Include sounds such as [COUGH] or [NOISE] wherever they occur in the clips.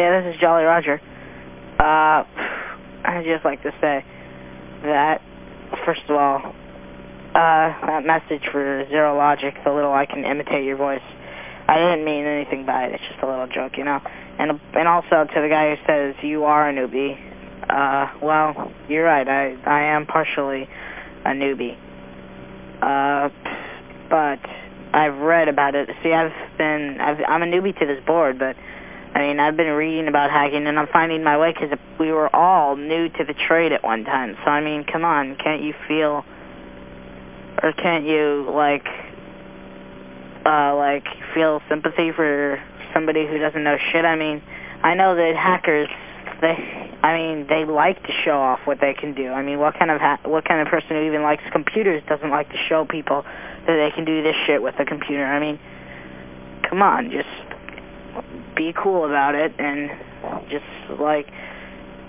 Yeah, this is Jolly Roger. Uh, I'd just like to say that, first of all, uh, that message for Zero Logic, the little I can imitate your voice, I didn't mean anything by it. It's just a little joke, you know. And and also to the guy who says you are a newbie, uh, well, you're right. I I am partially a newbie. Uh, but I've read about it. See, I've been I've, I'm a newbie to this board, but I mean I've been reading about hacking and I'm finding my way because we were all new to the trade at one time. So I mean, come on, can't you feel, or can't you like, uh, like feel sympathy for somebody who doesn't know shit? I mean, I know that hackers, they, I mean, they like to show off what they can do. I mean, what kind of ha what kind of person who even likes computers doesn't like to show people that they can do this shit with a computer? I mean, come on, just be cool about it and just like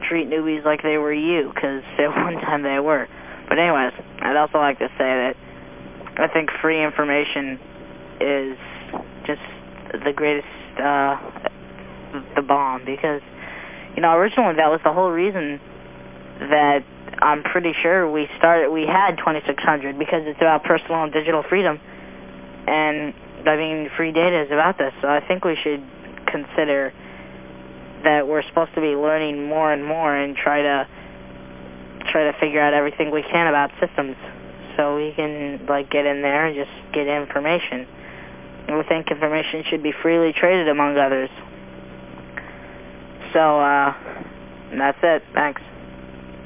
treat newbies like they were you, because [LAUGHS] at one time they were. But anyways, I'd also like to say that I think free information is just the greatest, uh, the bomb, because, you know, originally that was the whole reason that I'm pretty sure we started, we had 2600 because it's about personal and digital freedom. And, I mean, free data is about this, so I think we should consider that we're supposed to be learning more and more and try to try to figure out everything we can about systems so we can like get in there and just get information. We think information should be freely traded among others. So, uh, that's it. Thanks.